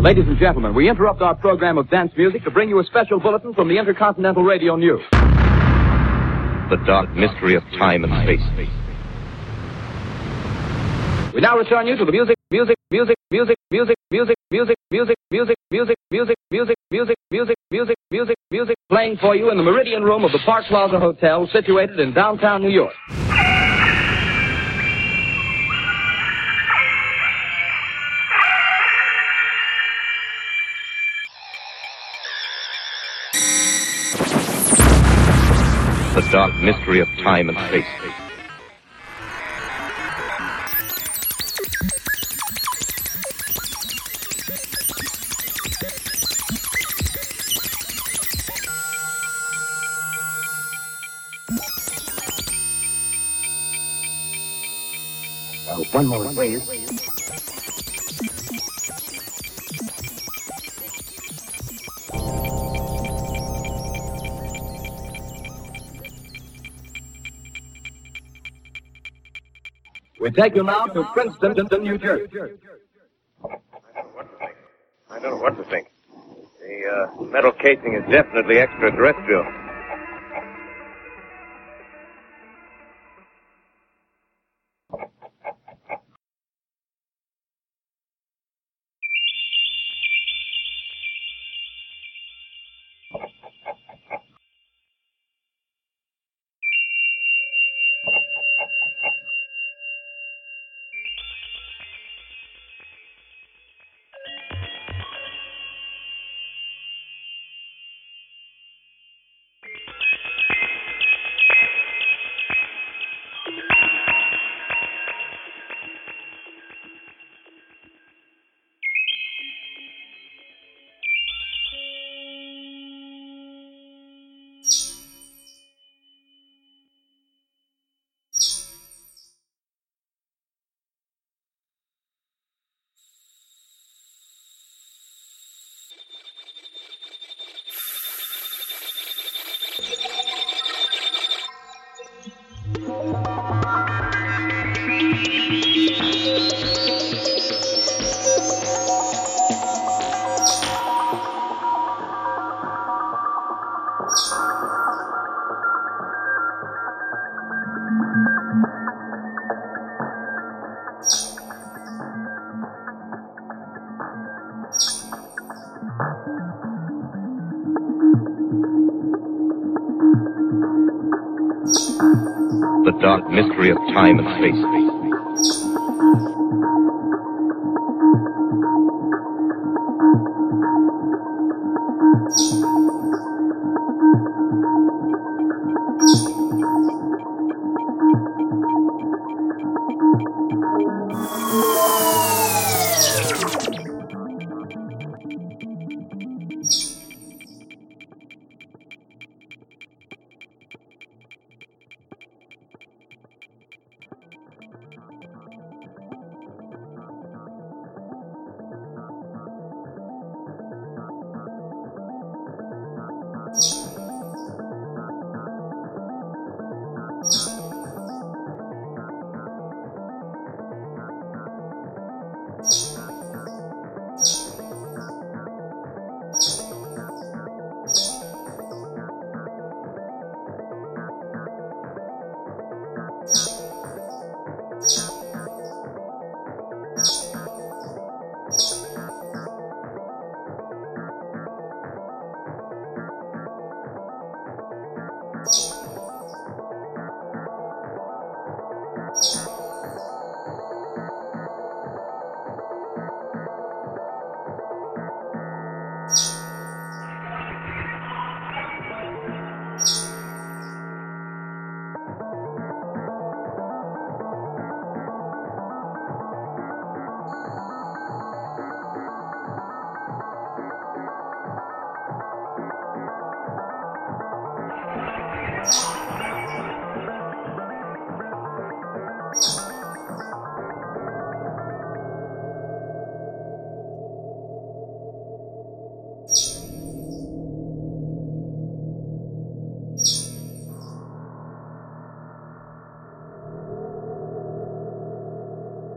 Ladies and gentlemen, we interrupt our program of dance music to bring you a special bulletin from the Intercontinental Radio News. The dark mystery of time and space. We now return you to the music, music, music, music, music, music, music, music, music, music, music, music, music, music, music, music, music, playing for you in the Meridian Room of the Park Plaza Hotel, situated in downtown New York. Mystery of time and space. please. We take you now to Princeton, New Jersey. I don't know what to think. The uh, metal casing is definitely extraterrestrial. Dark mystery of time and space.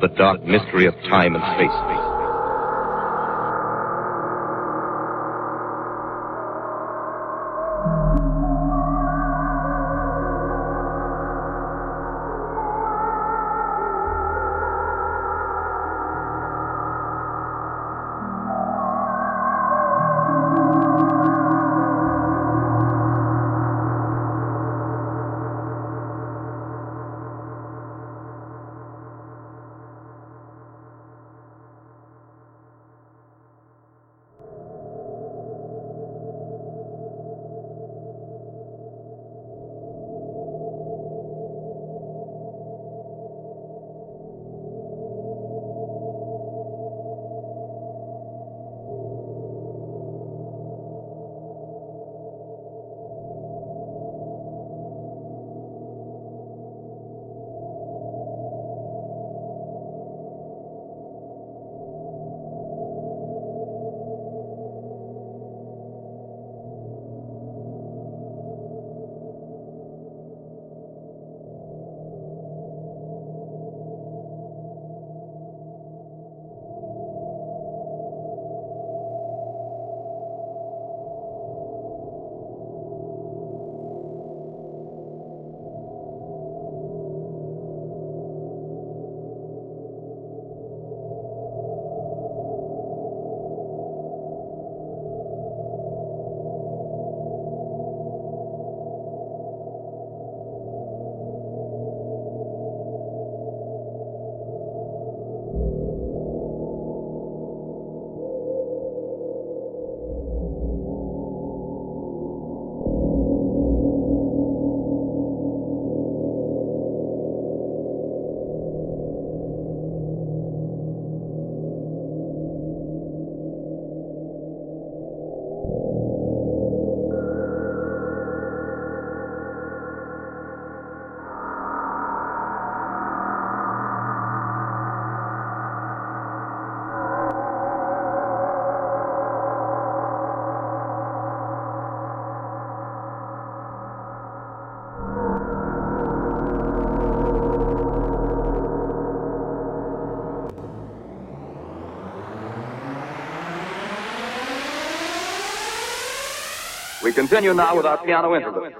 The dark mystery of time and space. We continue now with our piano interlude.